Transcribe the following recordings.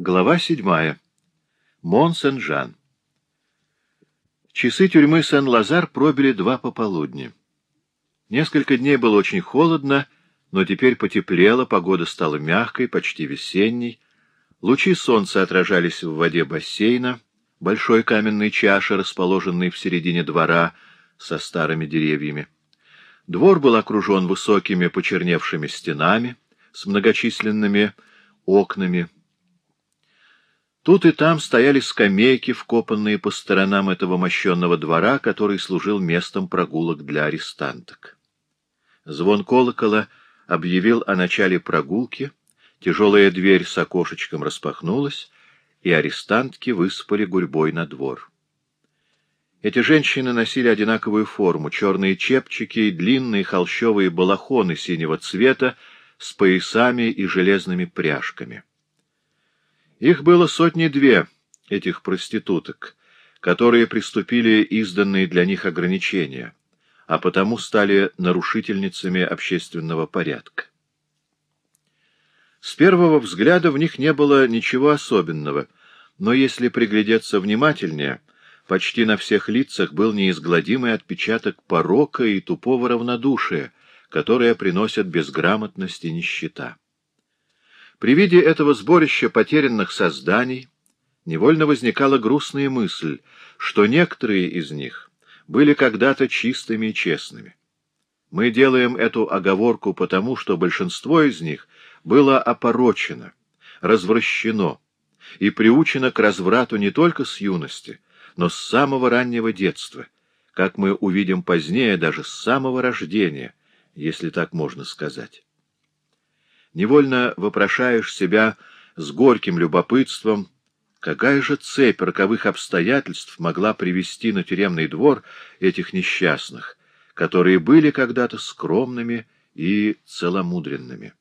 Глава седьмая. Мон-Сен-Жан. Часы тюрьмы Сен-Лазар пробили два пополудни. Несколько дней было очень холодно, но теперь потеплело, погода стала мягкой, почти весенней. Лучи солнца отражались в воде бассейна, большой каменной чаши, расположенной в середине двора со старыми деревьями. Двор был окружен высокими почерневшими стенами с многочисленными окнами, Тут и там стояли скамейки, вкопанные по сторонам этого мощенного двора, который служил местом прогулок для арестанток. Звон колокола объявил о начале прогулки, тяжелая дверь с окошечком распахнулась, и арестантки выспали гурьбой на двор. Эти женщины носили одинаковую форму, черные чепчики и длинные холщовые балахоны синего цвета с поясами и железными пряжками. Их было сотни-две, этих проституток, которые приступили изданные для них ограничения, а потому стали нарушительницами общественного порядка. С первого взгляда в них не было ничего особенного, но если приглядеться внимательнее, почти на всех лицах был неизгладимый отпечаток порока и тупого равнодушия, которое приносят безграмотность и нищета. При виде этого сборища потерянных созданий невольно возникала грустная мысль, что некоторые из них были когда-то чистыми и честными. Мы делаем эту оговорку потому, что большинство из них было опорочено, развращено и приучено к разврату не только с юности, но с самого раннего детства, как мы увидим позднее, даже с самого рождения, если так можно сказать невольно вопрошаешь себя с горьким любопытством, какая же цепь роковых обстоятельств могла привести на тюремный двор этих несчастных, которые были когда-то скромными и целомудренными.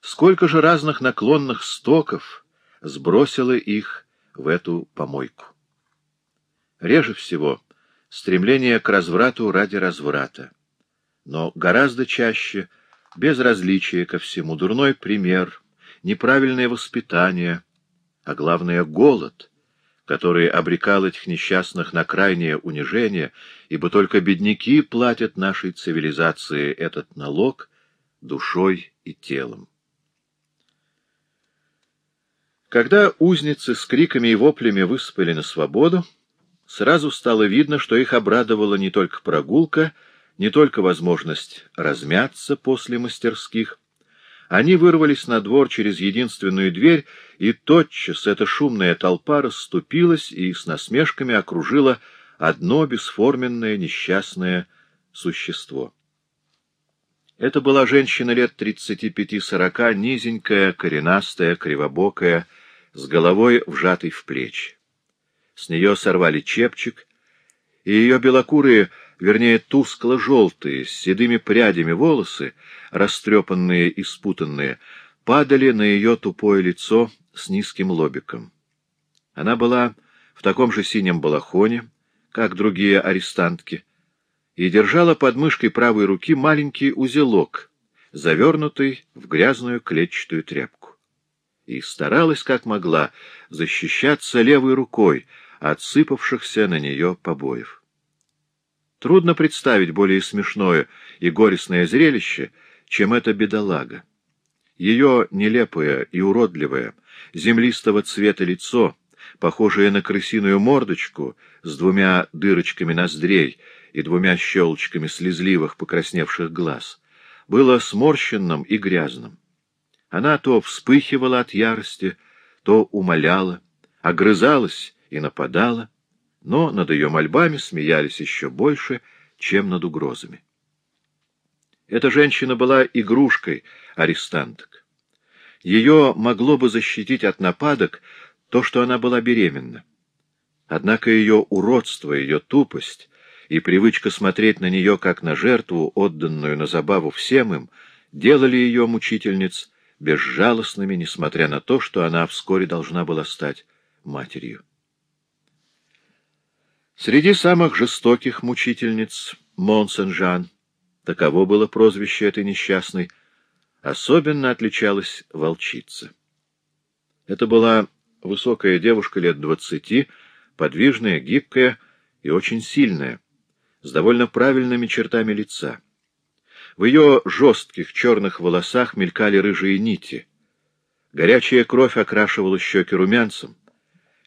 Сколько же разных наклонных стоков сбросило их в эту помойку. Реже всего стремление к разврату ради разврата, но гораздо чаще — безразличие ко всему, дурной пример, неправильное воспитание, а главное — голод, который обрекал этих несчастных на крайнее унижение, ибо только бедняки платят нашей цивилизации этот налог душой и телом. Когда узницы с криками и воплями выспали на свободу, сразу стало видно, что их обрадовала не только прогулка, не только возможность размяться после мастерских. Они вырвались на двор через единственную дверь, и тотчас эта шумная толпа расступилась и с насмешками окружила одно бесформенное несчастное существо. Это была женщина лет тридцати пяти-сорока, низенькая, коренастая, кривобокая, с головой вжатой в плечи. С нее сорвали чепчик, и ее белокурые вернее, тускло-желтые, с седыми прядями волосы, растрепанные и спутанные, падали на ее тупое лицо с низким лобиком. Она была в таком же синем балахоне, как другие арестантки, и держала под мышкой правой руки маленький узелок, завернутый в грязную клетчатую тряпку. И старалась, как могла, защищаться левой рукой от сыпавшихся на нее побоев. Трудно представить более смешное и горестное зрелище, чем эта бедолага. Ее нелепое и уродливое, землистого цвета лицо, похожее на крысиную мордочку с двумя дырочками ноздрей и двумя щелочками слезливых покрасневших глаз, было сморщенным и грязным. Она то вспыхивала от ярости, то умоляла, огрызалась и нападала, но над ее мольбами смеялись еще больше, чем над угрозами. Эта женщина была игрушкой арестанток. Ее могло бы защитить от нападок то, что она была беременна. Однако ее уродство, ее тупость и привычка смотреть на нее как на жертву, отданную на забаву всем им, делали ее мучительниц безжалостными, несмотря на то, что она вскоре должна была стать матерью. Среди самых жестоких мучительниц Монсен-Жан, таково было прозвище этой несчастной, особенно отличалась волчица. Это была высокая девушка лет двадцати, подвижная, гибкая и очень сильная, с довольно правильными чертами лица. В ее жестких черных волосах мелькали рыжие нити. Горячая кровь окрашивала щеки румянцем.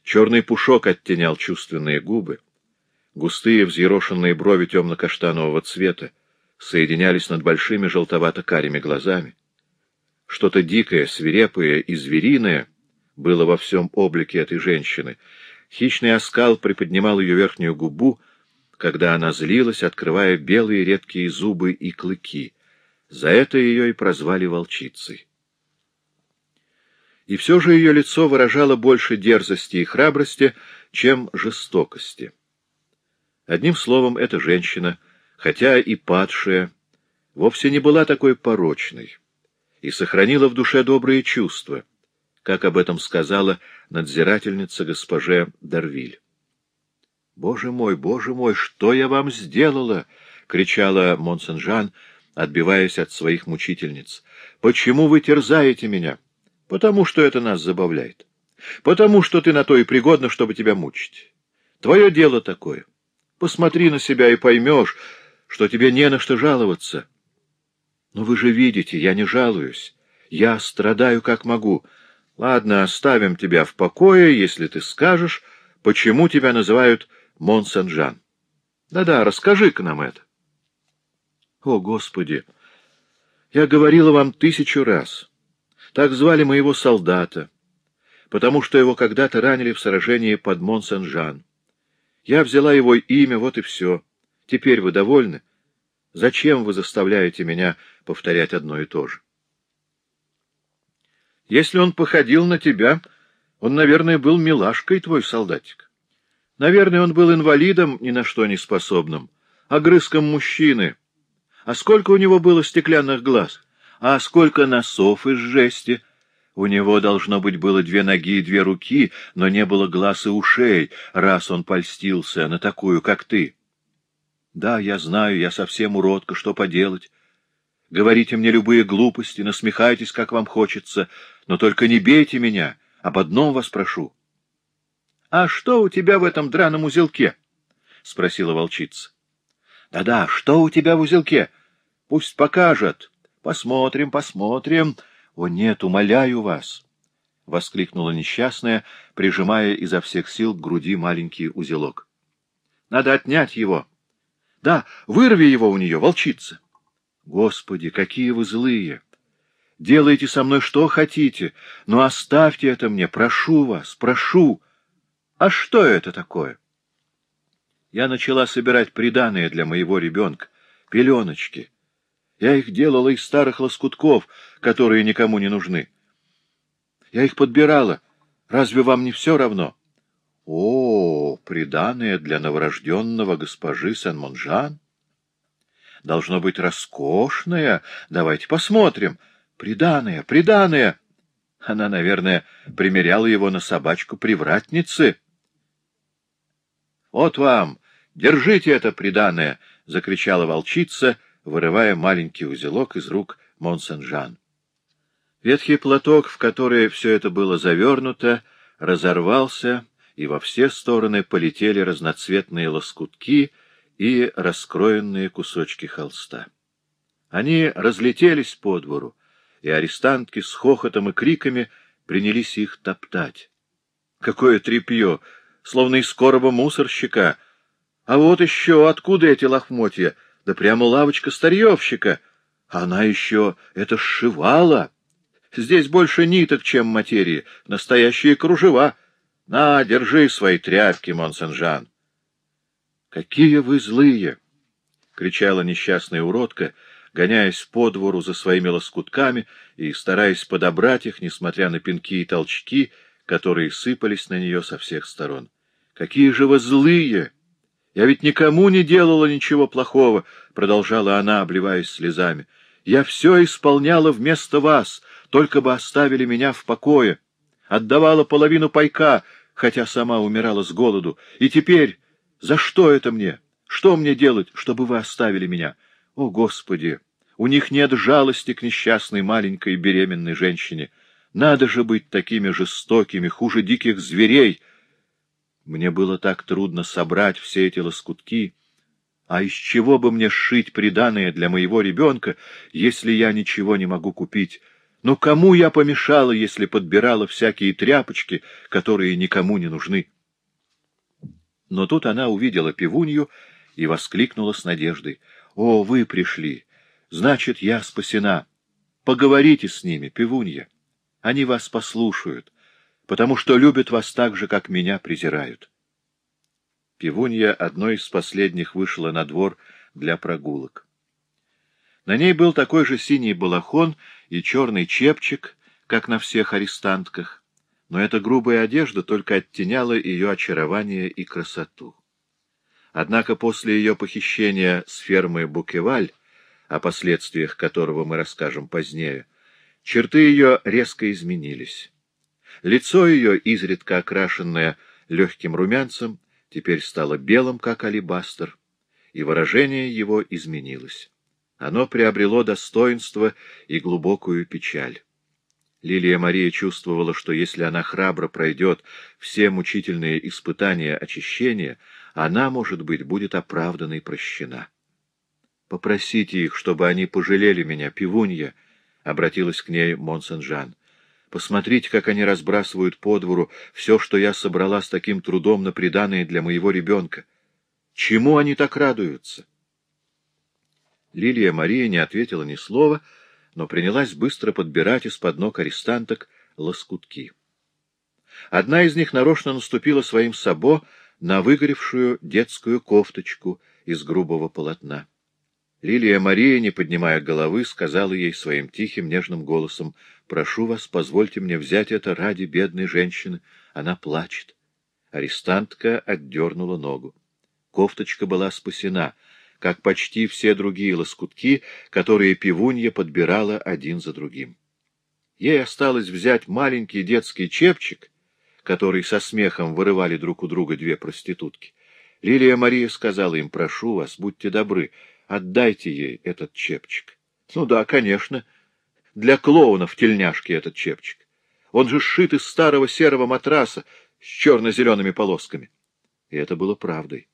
Черный пушок оттенял чувственные губы. Густые взъерошенные брови темно-каштанового цвета соединялись над большими желтовато-карими глазами. Что-то дикое, свирепое и звериное было во всем облике этой женщины. Хищный оскал приподнимал ее верхнюю губу, когда она злилась, открывая белые редкие зубы и клыки. За это ее и прозвали волчицей. И все же ее лицо выражало больше дерзости и храбрости, чем жестокости. Одним словом, эта женщина, хотя и падшая, вовсе не была такой порочной и сохранила в душе добрые чувства, как об этом сказала надзирательница госпоже Дарвиль. «Боже мой, боже мой, что я вам сделала?» — кричала Монсен-Жан, отбиваясь от своих мучительниц. «Почему вы терзаете меня?» «Потому что это нас забавляет. Потому что ты на то и пригодна, чтобы тебя мучить. Твое дело такое. Посмотри на себя и поймешь, что тебе не на что жаловаться. Но вы же видите, я не жалуюсь. Я страдаю как могу. Ладно, оставим тебя в покое, если ты скажешь, почему тебя называют Монсен-Жан. Да-да, расскажи-ка нам это. О, Господи! Я говорила вам тысячу раз. Так звали моего солдата, потому что его когда-то ранили в сражении под Монсен-Жан. Я взяла его имя, вот и все. Теперь вы довольны? Зачем вы заставляете меня повторять одно и то же? Если он походил на тебя, он, наверное, был милашкой твой солдатик. Наверное, он был инвалидом, ни на что не способным, огрызком мужчины. А сколько у него было стеклянных глаз? А сколько носов из жести? У него, должно быть, было две ноги и две руки, но не было глаз и ушей, раз он польстился на такую, как ты. Да, я знаю, я совсем уродка, что поделать. Говорите мне любые глупости, насмехайтесь, как вам хочется, но только не бейте меня, об одном вас прошу. — А что у тебя в этом драном узелке? — спросила волчица. Да — Да-да, что у тебя в узелке? Пусть покажет. Посмотрим, посмотрим. — О, нет, умоляю вас! — воскликнула несчастная, прижимая изо всех сил к груди маленький узелок. — Надо отнять его. — Да, вырви его у нее, волчица! — Господи, какие вы злые! Делайте со мной что хотите, но оставьте это мне, прошу вас, прошу! А что это такое? Я начала собирать приданое для моего ребенка, пеленочки. Я их делала из старых лоскутков, которые никому не нужны. Я их подбирала. Разве вам не все равно? О, приданное для новорожденного госпожи Сен-Монжан. Должно быть роскошное. Давайте посмотрим. Приданное, приданное. Она, наверное, примеряла его на собачку привратницы. Вот вам, держите это приданное, — закричала волчица, вырывая маленький узелок из рук Монсен-Жан. Ветхий платок, в который все это было завернуто, разорвался, и во все стороны полетели разноцветные лоскутки и раскроенные кусочки холста. Они разлетелись по двору, и арестантки с хохотом и криками принялись их топтать. Какое тряпье! Словно из короба мусорщика! А вот еще откуда эти лохмотья? Да прямо лавочка старьевщика! Она еще это сшивала! Здесь больше ниток, чем материи, настоящие кружева. На, держи свои тряпки, Монсен-Жан. Какие вы злые! — кричала несчастная уродка, гоняясь по двору за своими лоскутками и стараясь подобрать их, несмотря на пинки и толчки, которые сыпались на нее со всех сторон. — Какие же вы злые! Я ведь никому не делала ничего плохого, — продолжала она, обливаясь слезами. — Я все исполняла вместо вас, только бы оставили меня в покое. Отдавала половину пайка, хотя сама умирала с голоду. И теперь за что это мне? Что мне делать, чтобы вы оставили меня? О, Господи! У них нет жалости к несчастной маленькой беременной женщине. Надо же быть такими жестокими, хуже диких зверей. Мне было так трудно собрать все эти лоскутки. А из чего бы мне сшить приданое для моего ребенка, если я ничего не могу купить? Ну, кому я помешала, если подбирала всякие тряпочки, которые никому не нужны? Но тут она увидела пивунью и воскликнула с надеждой. — О, вы пришли! Значит, я спасена! Поговорите с ними, пивунья! Они вас послушают, потому что любят вас так же, как меня презирают. Пивунья одной из последних вышла на двор для прогулок. На ней был такой же синий балахон и черный чепчик, как на всех арестантках, но эта грубая одежда только оттеняла ее очарование и красоту. Однако после ее похищения с фермы Букеваль, о последствиях которого мы расскажем позднее, черты ее резко изменились. Лицо ее, изредка окрашенное легким румянцем, теперь стало белым, как алебастр, и выражение его изменилось. Оно приобрело достоинство и глубокую печаль. Лилия Мария чувствовала, что если она храбро пройдет все мучительные испытания очищения, она, может быть, будет оправдана и прощена. «Попросите их, чтобы они пожалели меня, пивунья», — обратилась к ней Монсен-Жан. Посмотрите, как они разбрасывают по двору все, что я собрала с таким трудом на приданное для моего ребенка. Чему они так радуются? Лилия Мария не ответила ни слова, но принялась быстро подбирать из-под ног арестанток лоскутки. Одна из них нарочно наступила своим сабо на выгоревшую детскую кофточку из грубого полотна. Лилия Мария, не поднимая головы, сказала ей своим тихим, нежным голосом, «Прошу вас, позвольте мне взять это ради бедной женщины. Она плачет». Арестантка отдернула ногу. Кофточка была спасена, как почти все другие лоскутки, которые пивунья подбирала один за другим. Ей осталось взять маленький детский чепчик, который со смехом вырывали друг у друга две проститутки. Лилия Мария сказала им, «Прошу вас, будьте добры, Отдайте ей этот чепчик. Ну да, конечно. Для клоуна в тельняшке этот чепчик. Он же сшит из старого серого матраса с черно-зелеными полосками. И это было правдой.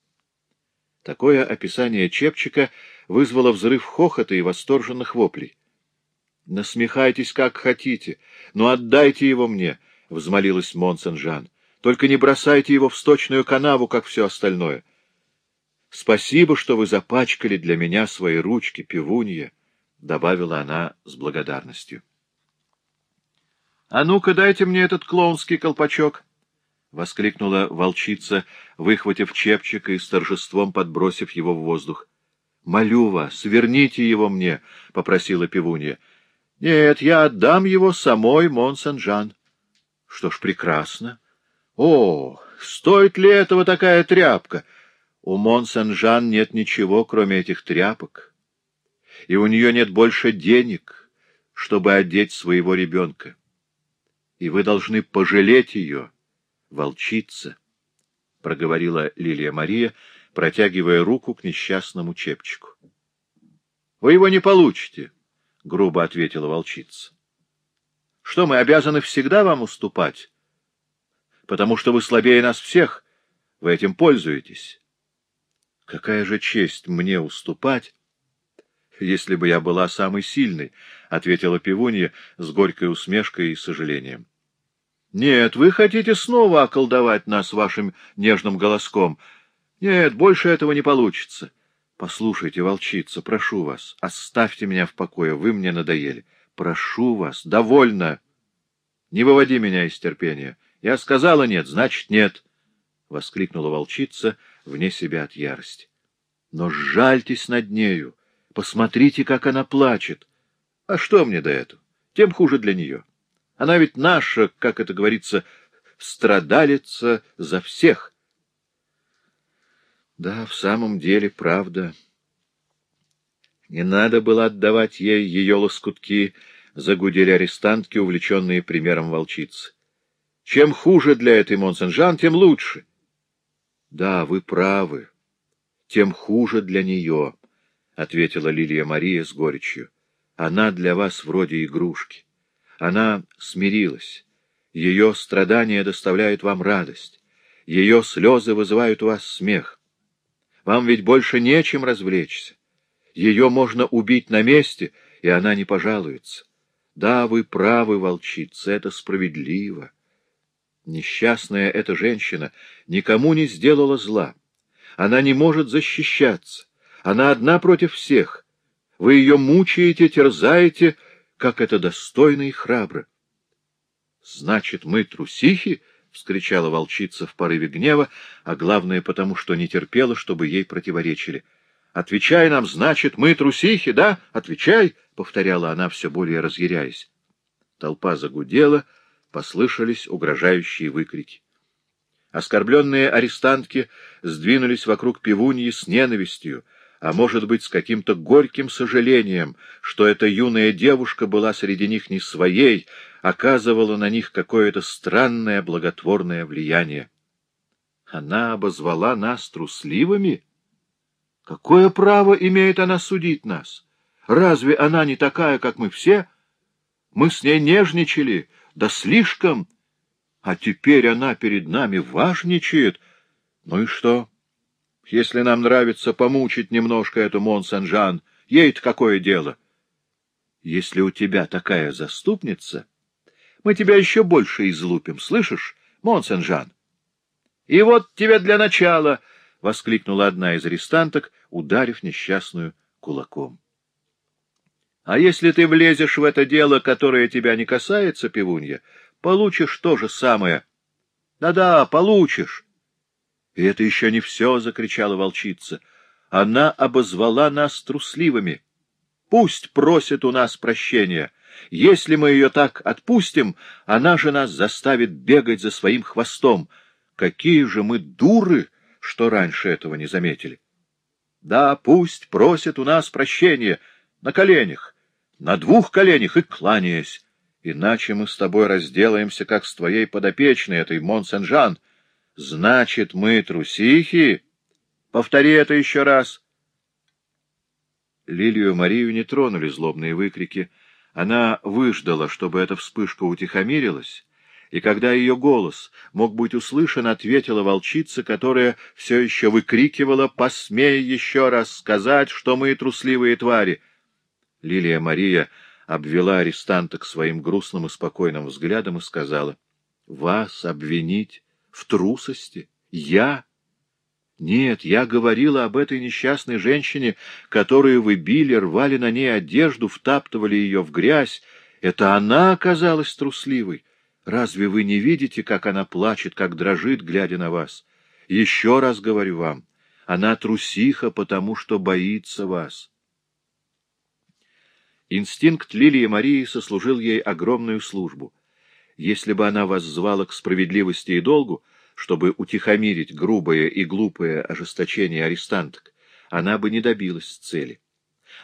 Такое описание чепчика вызвало взрыв хохота и восторженных воплей. «Насмехайтесь, как хотите, но отдайте его мне», — взмолилась Монсен-Жан. «Только не бросайте его в сточную канаву, как все остальное. Спасибо, что вы запачкали для меня свои ручки, пивунья, — добавила она с благодарностью. — А ну-ка, дайте мне этот клоунский колпачок! — воскликнула волчица, выхватив чепчик и с торжеством подбросив его в воздух. — Молю вас, верните его мне, — попросила пивунья. — Нет, я отдам его самой Монсен-Жан. — Что ж, прекрасно. — О, стоит ли этого такая тряпка? — у Мон-Сен-Жан нет ничего, кроме этих тряпок, и у нее нет больше денег, чтобы одеть своего ребенка. И вы должны пожалеть ее, волчица, — проговорила Лилия Мария, протягивая руку к несчастному чепчику. — Вы его не получите, — грубо ответила волчица. — Что, мы обязаны всегда вам уступать? Потому что вы слабее нас всех, вы этим пользуетесь. Какая же честь мне уступать, если бы я была самой сильной, — ответила пивунья с горькой усмешкой и сожалением. — Нет, вы хотите снова околдовать нас вашим нежным голоском. Нет, больше этого не получится. Послушайте, волчица, прошу вас, оставьте меня в покое, вы мне надоели. Прошу вас, довольно. Не выводи меня из терпения. Я сказала нет, значит нет, — воскликнула волчица, — вне себя от ярости. Но сжальтесь над нею, посмотрите, как она плачет. А что мне до этого? Тем хуже для нее. Она ведь наша, как это говорится, страдалица за всех. Да, в самом деле, правда. Не надо было отдавать ей ее лоскутки, загудели арестантки, увлеченные примером волчицы. Чем хуже для этой Монсенжан, тем лучше. Да, вы правы. Тем хуже для нее, — ответила Лилия Мария с горечью. Она для вас вроде игрушки. Она смирилась. Ее страдания доставляют вам радость. Ее слезы вызывают у вас смех. Вам ведь больше нечем развлечься. Ее можно убить на месте, и она не пожалуется. Да, вы правы, волчица, это справедливо. Несчастная эта женщина никому не сделала зла. Она не может защищаться. Она одна против всех. Вы ее мучаете, терзаете, как это достойно и храбро. — Значит, мы трусихи? — вскричала волчица в порыве гнева, а главное потому, что не терпела, чтобы ей противоречили. — Отвечай нам, значит, мы трусихи, да? Отвечай! — повторяла она, все более разъяряясь. Толпа загудела, послышались угрожающие выкрики. Оскорбленные арестантки сдвинулись вокруг пивуньи с ненавистью, а может быть, с каким-то горьким сожалением, что эта юная девушка была среди них не своей, оказывала на них какое-то странное благотворное влияние. Она обозвала нас трусливыми? Какое право имеет она судить нас? Разве она не такая, как мы все? Мы с ней нежничали, да слишком... А теперь она перед нами важничает. Ну и что? Если нам нравится помучить немножко эту Мон-Сен-Жан, ей-то какое дело? Если у тебя такая заступница, мы тебя еще больше излупим, слышишь, Мон-Сен-Жан? И вот тебе для начала, — воскликнула одна из арестанток, ударив несчастную кулаком. — А если ты влезешь в это дело, которое тебя не касается, пивунья, получишь то же самое. Да-да, получишь. И это еще не все, — закричала волчица. Она обозвала нас трусливыми. Пусть просит у нас прощения. Если мы ее так отпустим, она же нас заставит бегать за своим хвостом. Какие же мы дуры, что раньше этого не заметили. Да, пусть просит у нас прощения на коленях, на двух коленях и кланяясь. Иначе мы с тобой разделаемся, как с твоей подопечной, этой Монсен-Жан. Значит, мы трусихи? Повтори это еще раз. Лилию Марию не тронули злобные выкрики. Она выждала, чтобы эта вспышка утихомирилась, и когда ее голос мог быть услышан, ответила волчица, которая все еще выкрикивала «Посмей еще раз сказать, что мы трусливые твари!» Лилия Мария обвела арестанток своим грустным и спокойным взглядом и сказала, — Вас обвинить в трусости? Я? Нет, я говорила об этой несчастной женщине, которую вы били, рвали на ней одежду, втаптывали ее в грязь. Это она оказалась трусливой. Разве вы не видите, как она плачет, как дрожит, глядя на вас? Еще раз говорю вам, она трусиха, потому что боится вас. Инстинкт Лилии Марии сослужил ей огромную службу. Если бы она вас звала к справедливости и долгу, чтобы утихомирить грубое и глупое ожесточение арестанток, она бы не добилась цели.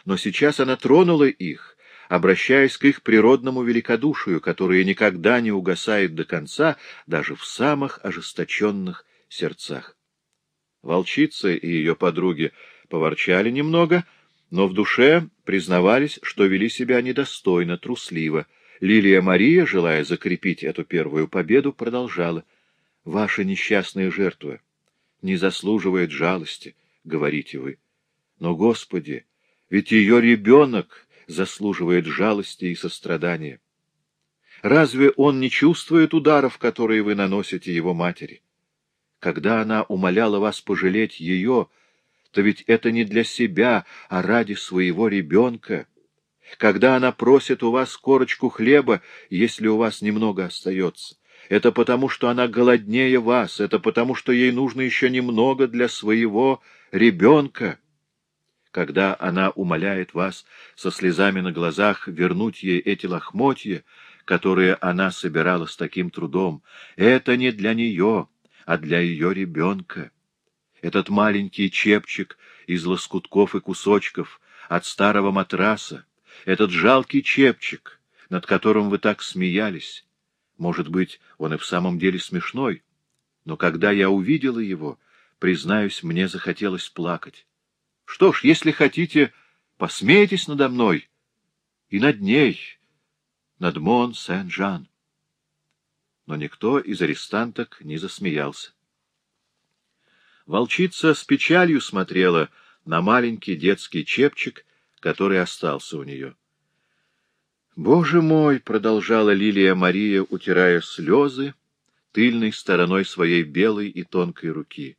Но сейчас она тронула их, обращаясь к их природному великодушию, которое никогда не угасает до конца даже в самых ожесточенных сердцах. Волчица и ее подруги поворчали немного — но в душе признавались, что вели себя недостойно, трусливо. Лилия Мария, желая закрепить эту первую победу, продолжала. — Ваша несчастная жертва не заслуживает жалости, — говорите вы. Но, Господи, ведь ее ребенок заслуживает жалости и сострадания. Разве он не чувствует ударов, которые вы наносите его матери? Когда она умоляла вас пожалеть ее, — то ведь это не для себя, а ради своего ребенка. Когда она просит у вас корочку хлеба, если у вас немного остается, это потому, что она голоднее вас, это потому, что ей нужно еще немного для своего ребенка. Когда она умоляет вас со слезами на глазах вернуть ей эти лохмотья, которые она собирала с таким трудом, это не для нее, а для ее ребенка этот маленький чепчик из лоскутков и кусочков от старого матраса, этот жалкий чепчик, над которым вы так смеялись. Может быть, он и в самом деле смешной, но когда я увидела его, признаюсь, мне захотелось плакать. Что ж, если хотите, посмейтесь надо мной и над ней. над Мон-Сен-Жан. Но никто из арестанток не засмеялся. Волчица с печалью смотрела на маленький детский чепчик, который остался у нее. «Боже мой!» — продолжала Лилия Мария, утирая слезы тыльной стороной своей белой и тонкой руки.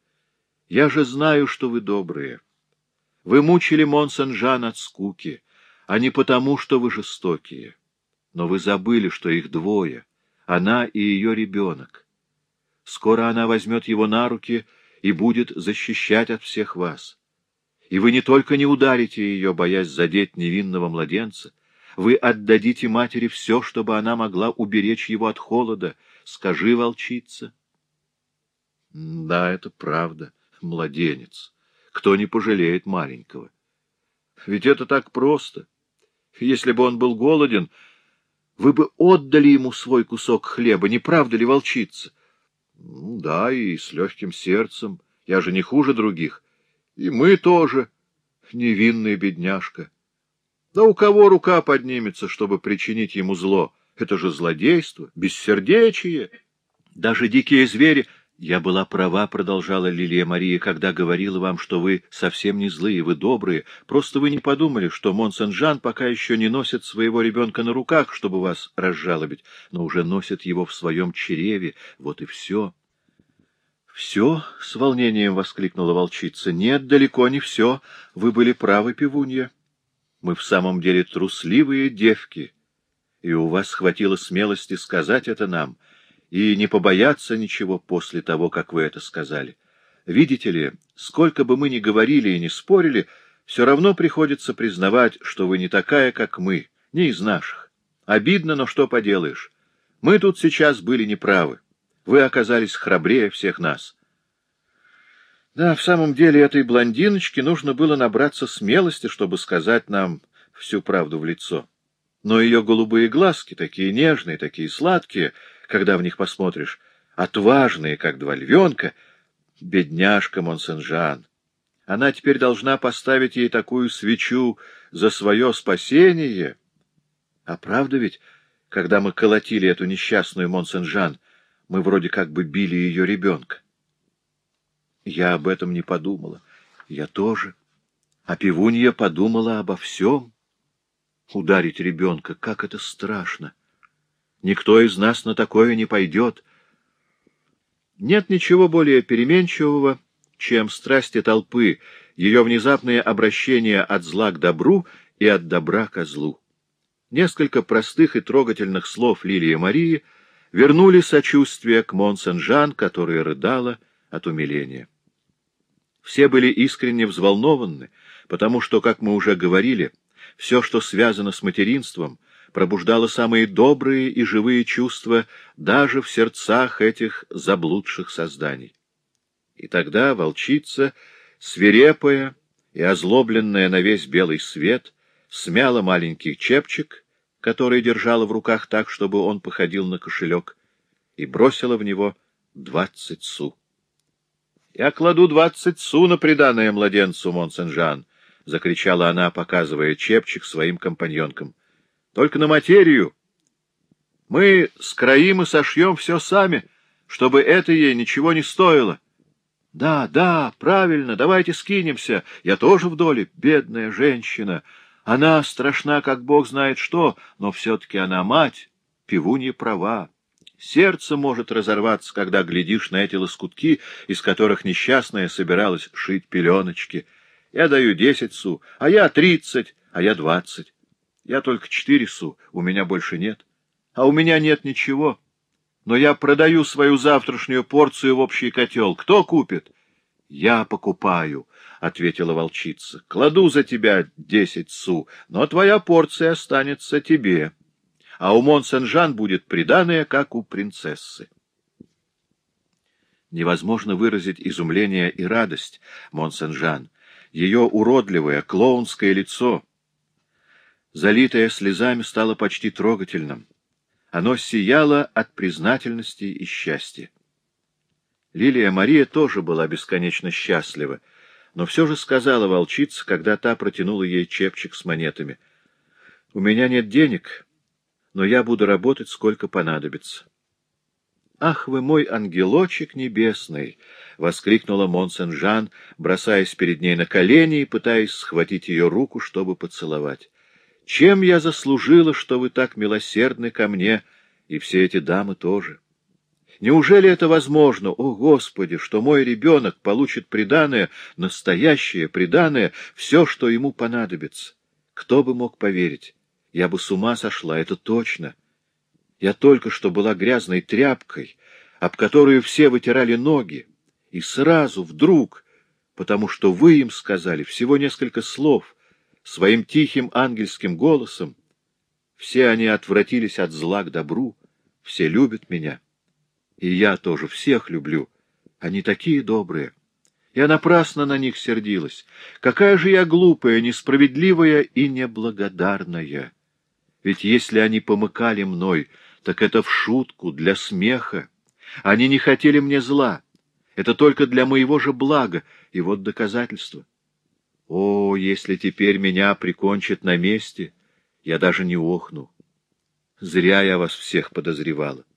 «Я же знаю, что вы добрые. Вы мучили Монсен-Жан от скуки, а не потому, что вы жестокие. Но вы забыли, что их двое, она и ее ребенок. Скоро она возьмет его на руки и будет защищать от всех вас. И вы не только не ударите ее, боясь задеть невинного младенца, вы отдадите матери все, чтобы она могла уберечь его от холода. Скажи, волчица. Да, это правда, младенец. Кто не пожалеет маленького? Ведь это так просто. Если бы он был голоден, вы бы отдали ему свой кусок хлеба, не правда ли, волчица? Ну, да, и с легким сердцем. Я же не хуже других. И мы тоже, невинная бедняжка. Да у кого рука поднимется, чтобы причинить ему зло? Это же злодейство, бессердечие. Даже дикие звери... Я была права, — продолжала Лилия Мария, — когда говорила вам, что вы совсем не злые, вы добрые. Просто вы не подумали, что Монсен-Жан пока еще не носит своего ребенка на руках, чтобы вас разжалобить, но уже носит его в своем чреве. Вот и все. «Все?» — с волнением воскликнула волчица. «Нет, далеко не все. Вы были правы, пивунья. Мы в самом деле трусливые девки, и у вас хватило смелости сказать это нам, и не побояться ничего после того, как вы это сказали. Видите ли, сколько бы мы ни говорили и ни спорили, все равно приходится признавать, что вы не такая, как мы, не из наших. Обидно, но что поделаешь. Мы тут сейчас были неправы. Вы оказались храбрее всех нас. Да, в самом деле этой блондиночке нужно было набраться смелости, чтобы сказать нам всю правду в лицо. Но ее голубые глазки, такие нежные, такие сладкие, когда в них посмотришь, отважные, как два львенка, бедняжка Монсенжан. Она теперь должна поставить ей такую свечу за свое спасение. А правда ведь, когда мы колотили эту несчастную Монсенжан, мы вроде как бы били ее ребенка. Я об этом не подумала. Я тоже. А пивунья подумала обо всем. Ударить ребенка, как это страшно. Никто из нас на такое не пойдет. Нет ничего более переменчивого, чем страсти толпы, ее внезапное обращение от зла к добру и от добра ко злу. Несколько простых и трогательных слов Лилии Марии — вернули сочувствие к Монсен-Жан, которая рыдала от умиления. Все были искренне взволнованы, потому что, как мы уже говорили, все, что связано с материнством, пробуждало самые добрые и живые чувства даже в сердцах этих заблудших созданий. И тогда волчица, свирепая и озлобленная на весь белый свет, смяла маленький чепчик который держала в руках так, чтобы он походил на кошелек, и бросила в него двадцать су. — Я кладу двадцать су на приданное младенцу, Монсен-Жан! — закричала она, показывая чепчик своим компаньонкам. — Только на материю! Мы скроим и сошьем все сами, чтобы это ей ничего не стоило. — Да, да, правильно, давайте скинемся. Я тоже в доле, бедная женщина. Она страшна, как бог знает что, но все-таки она мать, пивунья права. Сердце может разорваться, когда глядишь на эти лоскутки, из которых несчастная собиралась шить пеленочки. Я даю десять су, а я тридцать, а я двадцать. Я только четыре су, у меня больше нет. А у меня нет ничего. Но я продаю свою завтрашнюю порцию в общий котел. Кто купит? — Я покупаю, — ответила волчица. — Кладу за тебя десять су, но твоя порция останется тебе. А у Монсен-Жан будет приданое, как у принцессы. Невозможно выразить изумление и радость Монсен-Жан. Ее уродливое, клоунское лицо, залитое слезами, стало почти трогательным. Оно сияло от признательности и счастья. Лилия Мария тоже была бесконечно счастлива, но все же сказала волчица, когда та протянула ей чепчик с монетами. — У меня нет денег, но я буду работать, сколько понадобится. — Ах вы мой ангелочек небесный! — воскликнула Монсен-Жан, бросаясь перед ней на колени и пытаясь схватить ее руку, чтобы поцеловать. — Чем я заслужила, что вы так милосердны ко мне, и все эти дамы тоже? Неужели это возможно, о Господи, что мой ребенок получит приданое, настоящее приданое, все, что ему понадобится? Кто бы мог поверить? Я бы с ума сошла, это точно. — я только что была грязной тряпкой, об которую все вытирали ноги, и сразу, вдруг, потому что вы им сказали всего несколько слов, своим тихим ангельским голосом, все они отвратились от зла к добру, все любят меня. И я тоже всех люблю. Они такие добрые. Я напрасно на них сердилась. Какая же я глупая, несправедливая и неблагодарная. Ведь если они помыкали мной, так это в шутку, для смеха. Они не хотели мне зла. Это только для моего же блага, и вот доказательство. О, если теперь меня прикончат на месте, я даже не охну. Зря я вас всех подозревала. —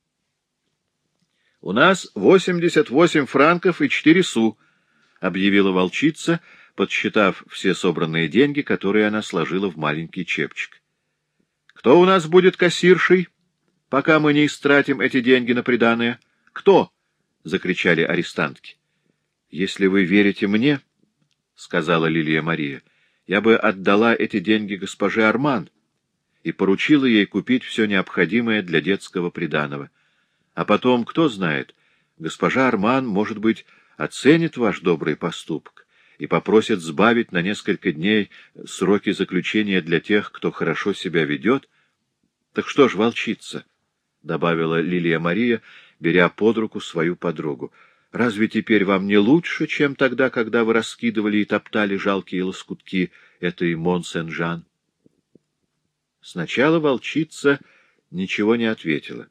У нас восемьдесят восемь франков и четыре су, — объявила волчица, подсчитав все собранные деньги, которые она сложила в маленький чепчик. — Кто у нас будет кассиршей? — пока мы не истратим эти деньги на приданое. Кто? — закричали арестантки. — Если вы верите мне, — сказала Лилия Мария, — я бы отдала эти деньги госпоже Арман и поручила ей купить все необходимое для детского приданого. А потом, кто знает, госпожа Арман, может быть, оценит ваш добрый поступок и попросит сбавить на несколько дней сроки заключения для тех, кто хорошо себя ведет. Так что ж, волчица, — добавила Лилия Мария, беря под руку свою подругу. — Разве теперь вам не лучше, чем тогда, когда вы раскидывали и топтали жалкие лоскутки этой Мон-Сен-Жан? Сначала волчица ничего не ответила.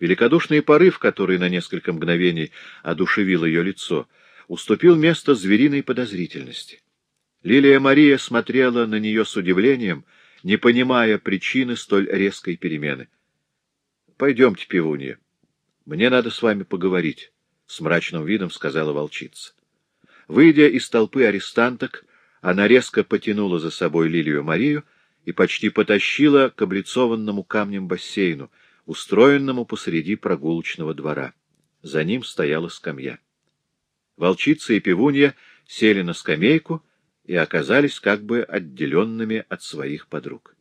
Великодушный порыв, который на несколько мгновений одушевил ее лицо, уступил место звериной подозрительности. Лилия Мария смотрела на нее с удивлением, не понимая причины столь резкой перемены. — Пойдемте, пивунья. Мне надо с вами поговорить, — с мрачным видом сказала волчица. Выйдя из толпы арестанток, она резко потянула за собой Лилию Марию и почти потащила к облицованному камнем бассейну, устроенному посреди прогулочного двора. За ним стояла скамья. Волчица и пивунья сели на скамейку и оказались как бы отделенными от своих подруг.